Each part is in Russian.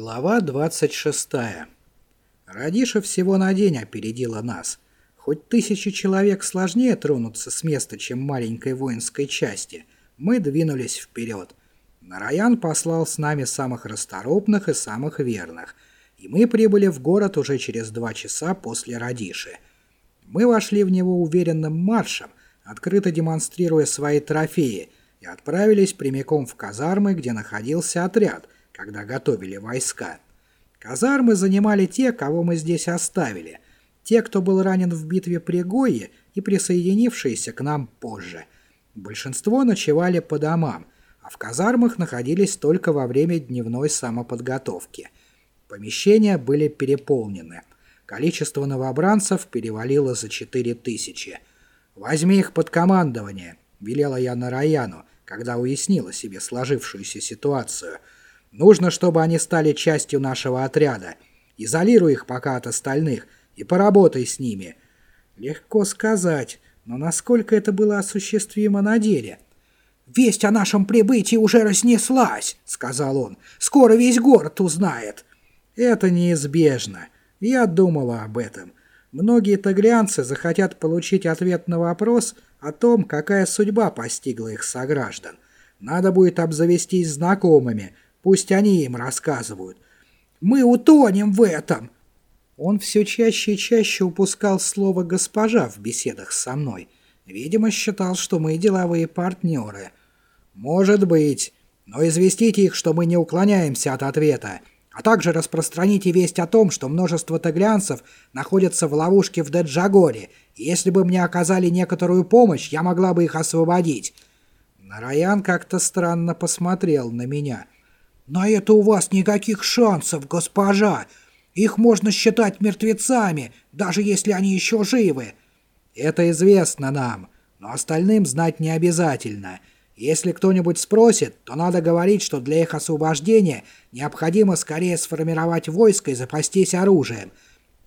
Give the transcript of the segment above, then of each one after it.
Глава 26. Радиша всего на день опередила нас. Хоть тысячи человек сложнее тронуться с места, чем маленькой воинской части, мы двинулись вперед. Нараян послал с нами самых расторопных и самых верных, и мы прибыли в город уже через два часа после Радиши. Мы вошли в него уверенным маршем, открыто демонстрируя свои трофеи, и отправились прямиком в казармы, где находился отряд – когда готовили войска. Казармы занимали те, кого мы здесь оставили, те, кто был ранен в битве при Гое и присоединившиеся к нам позже. Большинство ночевали по домам, а в казармах находились только во время дневной самоподготовки. Помещения были переполнены. Количество новобранцев перевалило за 4000. «Возьми их под командование», — велела я Нараяну, когда уяснила себе сложившуюся ситуацию — Нужно, чтобы они стали частью нашего отряда. Изолируй их пока от остальных и поработай с ними. Легко сказать, но насколько это было осуществимо на деле? «Весть о нашем прибытии уже разнеслась», — сказал он. «Скоро весь город узнает». «Это неизбежно. Я думала об этом. Многие таглианцы захотят получить ответ на вопрос о том, какая судьба постигла их сограждан. Надо будет обзавестись знакомыми — Пусть они им рассказывают. Мы утонем в этом!» Он все чаще и чаще упускал слово «госпожа» в беседах со мной. Видимо, считал, что мы деловые партнеры. «Может быть. Но известите их, что мы не уклоняемся от ответа, а также распространите весть о том, что множество таглянцев находятся в ловушке в Деджагоре, если бы мне оказали некоторую помощь, я могла бы их освободить». Нараян как-то странно посмотрел на меня – «На это у вас никаких шансов, госпожа! Их можно считать мертвецами, даже если они еще живы!» «Это известно нам, но остальным знать не обязательно. Если кто-нибудь спросит, то надо говорить, что для их освобождения необходимо скорее сформировать войско и запастись оружием.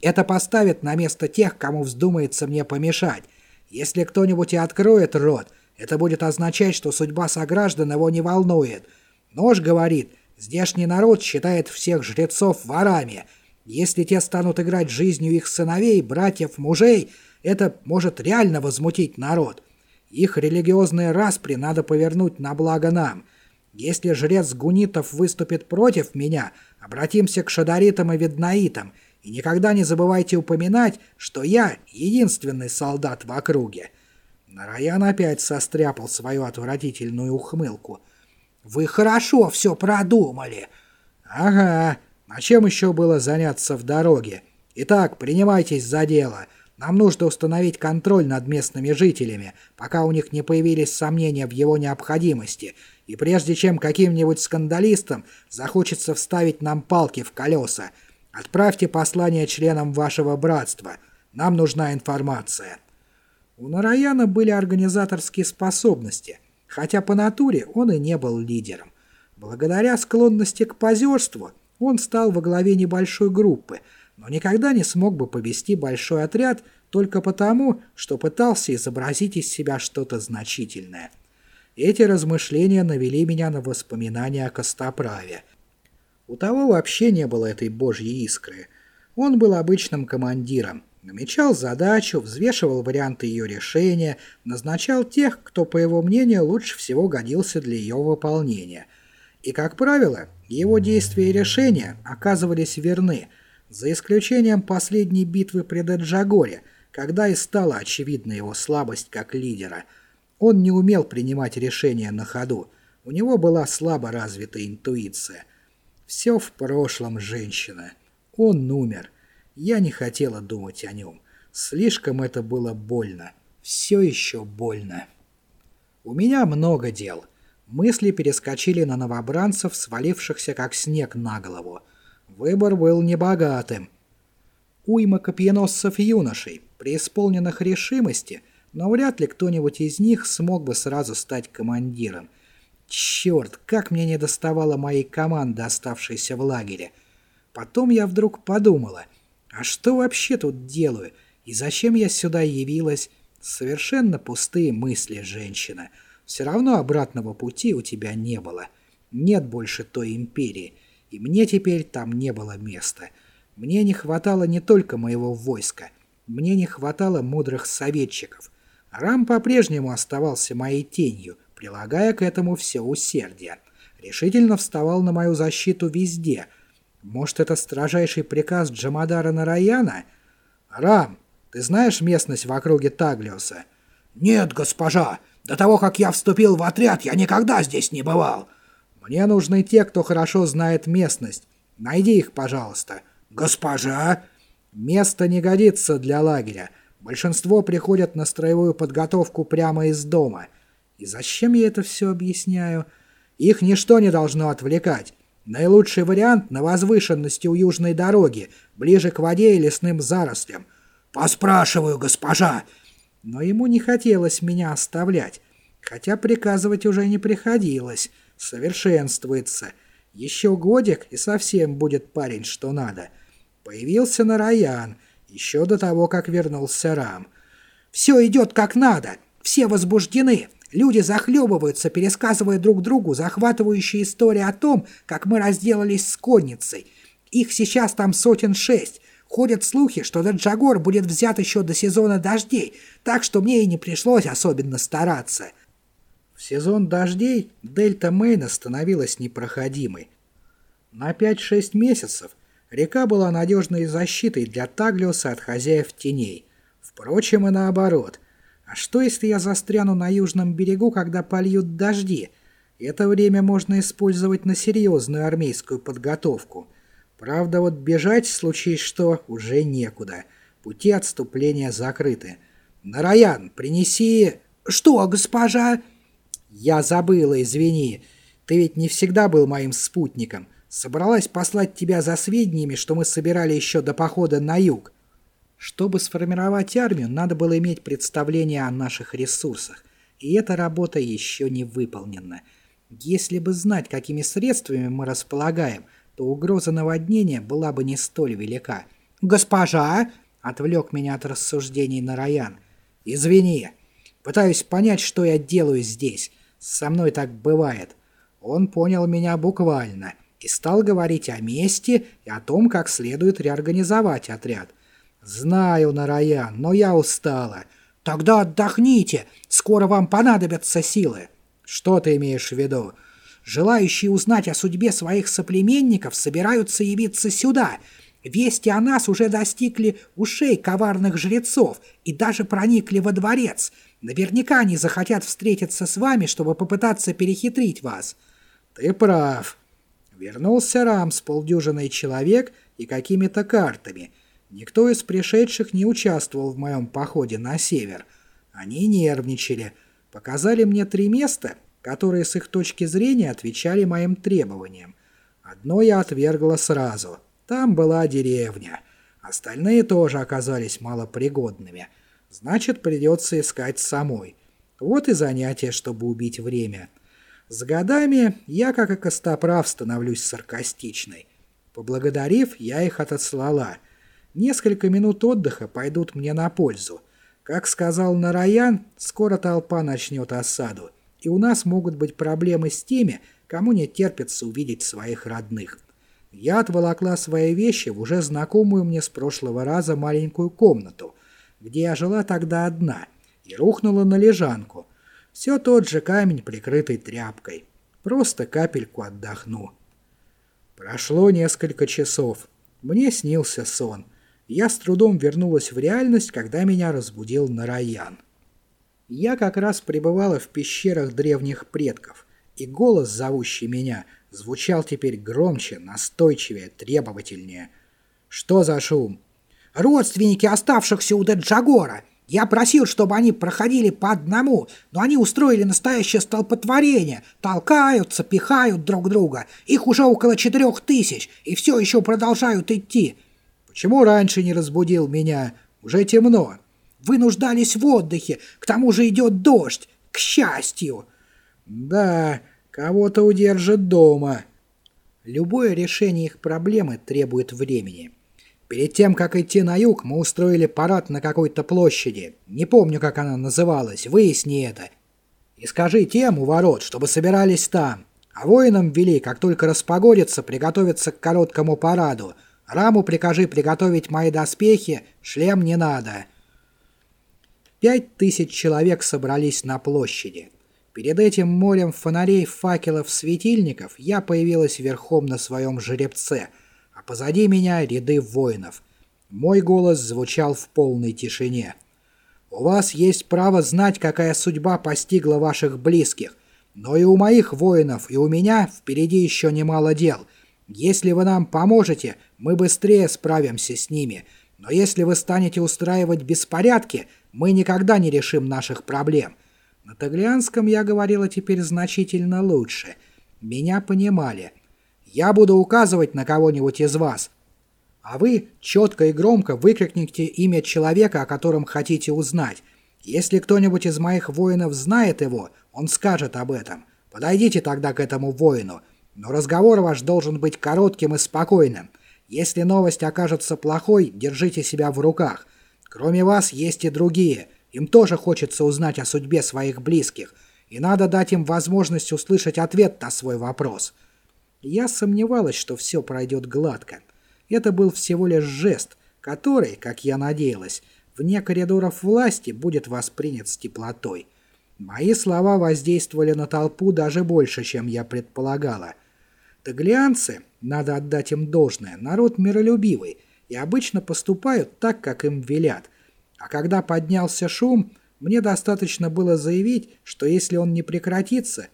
Это поставит на место тех, кому вздумается мне помешать. Если кто-нибудь и откроет рот, это будет означать, что судьба сограждан его не волнует. Нож говорит, Здешний народ считает всех жрецов ворами. Если те станут играть жизнью их сыновей, братьев, мужей, это может реально возмутить народ. Их религиозные распри надо повернуть на благо нам. Если жрец гунитов выступит против меня, обратимся к шадаритам и виднаитам, и никогда не забывайте упоминать, что я единственный солдат в округе». Нараян опять состряпал свою отвратительную ухмылку – вы хорошо все продумали. Ага, а чем еще было заняться в дороге? Итак, принимайтесь за дело. Нам нужно установить контроль над местными жителями, пока у них не появились сомнения в его необходимости, и прежде чем каким-нибудь скандалистам захочется вставить нам палки в колеса, отправьте послание членам вашего братства. Нам нужна информация. У Нараяна были организаторские способности – хотя по натуре он и не был лидером. Благодаря склонности к позерству он стал во главе небольшой группы, но никогда не смог бы повести большой отряд только потому, что пытался изобразить из себя что-то значительное. Эти размышления навели меня на воспоминания о Костоправе. У того вообще не было этой божьей искры. Он был обычным командиром, Намечал задачу, взвешивал варианты ее решения, назначал тех, кто, по его мнению, лучше всего годился для ее выполнения. И, как правило, его действия и решения оказывались верны, за исключением последней битвы при Деджагоре, когда и стала очевидна его слабость как лидера. Он не умел принимать решения на ходу, у него была слабо развита интуиция. Все в прошлом, женщина. Он умер. Я не хотела думать о нем. Слишком это было больно. Все еще больно. У меня много дел. Мысли перескочили на новобранцев, свалившихся как снег на голову. Выбор был небогатым. Уйма копьеносцев-юношей, преисполненных решимости, но вряд ли кто-нибудь из них смог бы сразу стать командиром. Черт, как мне не доставало моей команды, оставшейся в лагере. Потом я вдруг подумала — а что вообще тут делаю? И зачем я сюда явилась? Совершенно пустые мысли, женщина. Все равно обратного пути у тебя не было. Нет больше той империи. и мне теперь там не было места. Мне не хватало не только моего войска, мне не хватало мудрых советчиков. Рам по-прежнему оставался моей тенью, прилагая к этому все усердие. Решительно вставал на мою защиту везде. Может, это строжайший приказ Джамадара Нараяна? «Рам, ты знаешь местность в округе Таглиоса?» «Нет, госпожа. До того, как я вступил в отряд, я никогда здесь не бывал». «Мне нужны те, кто хорошо знает местность. Найди их, пожалуйста». «Госпожа?» «Место не годится для лагеря. Большинство приходят на строевую подготовку прямо из дома. И зачем я это все объясняю? Их ничто не должно отвлекать. Наилучший вариант на возвышенности у южной дороги, ближе к воде и лесным зарослям. «Поспрашиваю, госпожа!» Но ему не хотелось меня оставлять, хотя приказывать уже не приходилось. Совершенствуется. Еще годик, и совсем будет парень, что надо. Появился Нараян, еще до того, как вернулся Рам. «Все идет как надо, все возбуждены». Люди захлебываются, пересказывая друг другу захватывающие истории о том, как мы разделались с конницей. Их сейчас там сотен шесть. Ходят слухи, что этот Джагор будет взят еще до сезона дождей, так что мне и не пришлось особенно стараться. В сезон дождей дельта Мейна становилась непроходимой. На 5-6 месяцев река была надежной защитой для Таглиуса от хозяев теней. Впрочем, и наоборот. А что, если я застряну на южном берегу, когда польют дожди? Это время можно использовать на серьезную армейскую подготовку – Правда, вот бежать, случись что, уже некуда. Пути отступления закрыты. «Нараян, принеси...» «Что, госпожа?» «Я забыла, извини. Ты ведь не всегда был моим спутником. Собралась послать тебя за сведениями, что мы собирали еще до похода на юг. Чтобы сформировать армию, надо было иметь представление о наших ресурсах. И эта работа еще не выполнена. Если бы знать, какими средствами мы располагаем – то угроза наводнения была бы не столь велика. «Госпожа!» — отвлек меня от рассуждений Нараян. «Извини. Пытаюсь понять, что я делаю здесь. Со мной так бывает». Он понял меня буквально и стал говорить о месте и о том, как следует реорганизовать отряд. «Знаю, Нараян, но я устала». «Тогда отдохните. Скоро вам понадобятся силы». «Что ты имеешь в виду?» Желающие узнать о судьбе своих соплеменников собираются явиться сюда. Вести о нас уже достигли ушей коварных жрецов и даже проникли во дворец. Наверняка они захотят встретиться с вами, чтобы попытаться перехитрить вас. Ты прав. Вернулся Рам с полдюжиной человек и какими-то картами. Никто из пришедших не участвовал в моем походе на север. Они нервничали. Показали мне три места — которые с их точки зрения отвечали моим требованиям. Одно я отвергла сразу. Там была деревня. Остальные тоже оказались малопригодными. Значит, придется искать самой. Вот и занятие, чтобы убить время. С годами я, как и Костоправ, становлюсь саркастичной. Поблагодарив, я их отослала. Несколько минут отдыха пойдут мне на пользу. Как сказал Нараян, скоро толпа начнет осаду и у нас могут быть проблемы с теми, кому не терпится увидеть своих родных. Я отволокла свои вещи в уже знакомую мне с прошлого раза маленькую комнату, где я жила тогда одна, и рухнула на лежанку. Все тот же камень, прикрытый тряпкой. Просто капельку отдохну. Прошло несколько часов. Мне снился сон. Я с трудом вернулась в реальность, когда меня разбудил Нараян. Я как раз пребывала в пещерах древних предков, и голос, зовущий меня, звучал теперь громче, настойчивее, требовательнее. Что за шум? «Родственники оставшихся у Деджагора. Я просил, чтобы они проходили по одному, но они устроили настоящее столпотворение, толкаются, пихают друг друга. Их уже около четырех тысяч, и все еще продолжают идти». «Почему раньше не разбудил меня? Уже темно». Вы нуждались в отдыхе, к тому же идет дождь, к счастью. Да, кого-то удержит дома. Любое решение их проблемы требует времени. Перед тем, как идти на юг, мы устроили парад на какой-то площади. Не помню, как она называлась, выясни это. И скажи тем у ворот, чтобы собирались там. А воинам вели, как только распогодится, приготовиться к короткому параду. Раму прикажи приготовить мои доспехи, шлем не надо. Пять тысяч человек собрались на площади. Перед этим морем фонарей, факелов, светильников я появилась верхом на своем жеребце, а позади меня ряды воинов. Мой голос звучал в полной тишине. «У вас есть право знать, какая судьба постигла ваших близких, но и у моих воинов, и у меня впереди еще немало дел. Если вы нам поможете, мы быстрее справимся с ними, но если вы станете устраивать беспорядки, мы никогда не решим наших проблем». На таглианском я говорила теперь значительно лучше. Меня понимали. Я буду указывать на кого-нибудь из вас, а вы четко и громко выкрикните имя человека, о котором хотите узнать. Если кто-нибудь из моих воинов знает его, он скажет об этом. Подойдите тогда к этому воину. Но разговор ваш должен быть коротким и спокойным. Если новость окажется плохой, держите себя в руках. Кроме вас есть и другие. Им тоже хочется узнать о судьбе своих близких. И надо дать им возможность услышать ответ на свой вопрос. Я сомневалась, что все пройдет гладко. Это был всего лишь жест, который, как я надеялась, вне коридоров власти будет воспринят с теплотой. Мои слова воздействовали на толпу даже больше, чем я предполагала. Таглианцы, надо отдать им должное, народ миролюбивый и обычно поступают так, как им велят. А когда поднялся шум, мне достаточно было заявить, что если он не прекратится,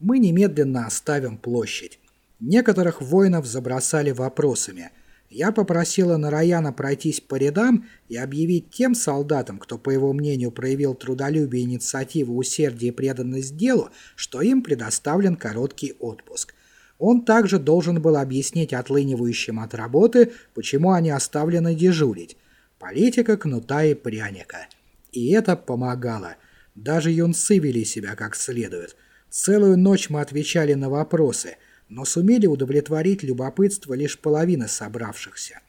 мы немедленно оставим площадь. Некоторых воинов забросали вопросами – я попросила Нараяна пройтись по рядам и объявить тем солдатам, кто, по его мнению, проявил трудолюбие, инициативу, усердие и преданность делу, что им предоставлен короткий отпуск. Он также должен был объяснить отлынивающим от работы, почему они оставлены дежурить. Политика кнута и пряника. И это помогало. Даже юнцы вели себя как следует. Целую ночь мы отвечали на вопросы – но сумели удовлетворить любопытство лишь половины собравшихся.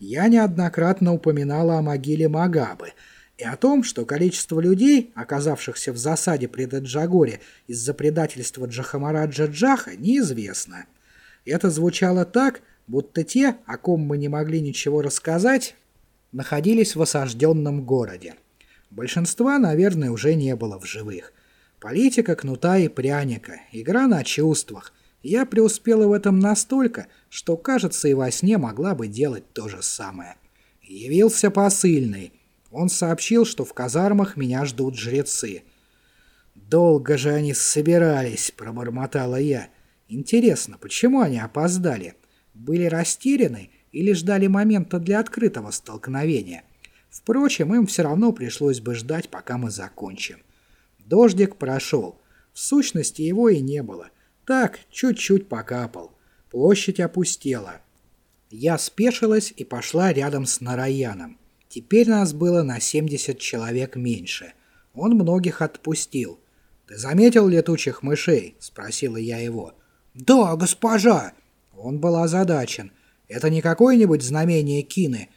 Я неоднократно упоминала о могиле Магабы и о том, что количество людей, оказавшихся в засаде при Даджагоре из-за предательства Джахамараджа Джаха, неизвестно. Это звучало так, будто те, о ком мы не могли ничего рассказать, находились в осажденном городе. Большинства, наверное, уже не было в живых. Политика кнута и пряника, игра на чувствах, я преуспела в этом настолько, что, кажется, и во сне могла бы делать то же самое. Явился посыльный. Он сообщил, что в казармах меня ждут жрецы. «Долго же они собирались», — пробормотала я. «Интересно, почему они опоздали? Были растеряны или ждали момента для открытого столкновения? Впрочем, им все равно пришлось бы ждать, пока мы закончим». Дождик прошел. В сущности, его и не было. Так, чуть-чуть покапал. Площадь опустела. Я спешилась и пошла рядом с Нараяном. Теперь нас было на 70 человек меньше. Он многих отпустил. «Ты заметил летучих мышей?» – спросила я его. «Да, госпожа!» Он был озадачен. «Это не какое-нибудь знамение Кины?»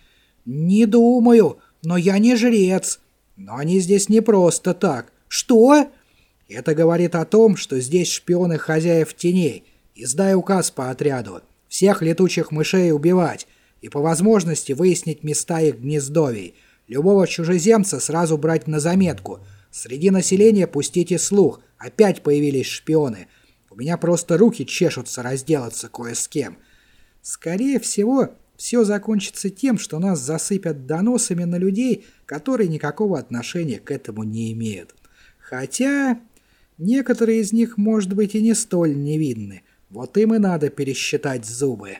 «Не думаю, но я не жрец». «Но они здесь не просто так». «Что?» Это говорит о том, что здесь шпионы хозяев теней. Издай указ по отряду. Всех летучих мышей убивать. И по возможности выяснить места их гнездовий. Любого чужеземца сразу брать на заметку. Среди населения пустите слух. Опять появились шпионы. У меня просто руки чешутся разделаться кое с кем. Скорее всего, все закончится тем, что нас засыпят доносами на людей, которые никакого отношения к этому не имеют. Хотя... Некоторые из них, может быть, и не столь невинны. Вот им и надо пересчитать зубы.